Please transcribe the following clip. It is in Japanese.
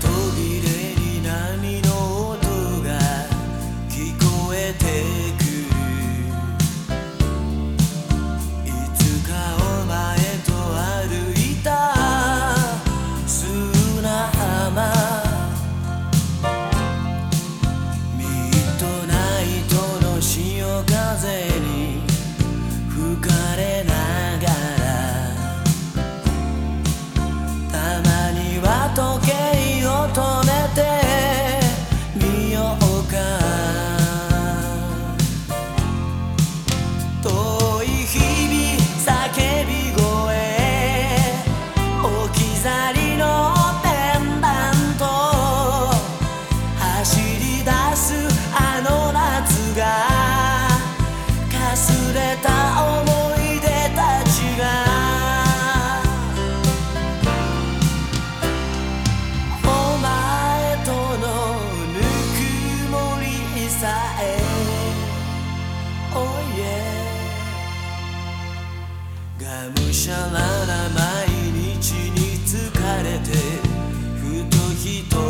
途切れに波の音が聞こえてがむしゃらな毎日に疲れてふと一人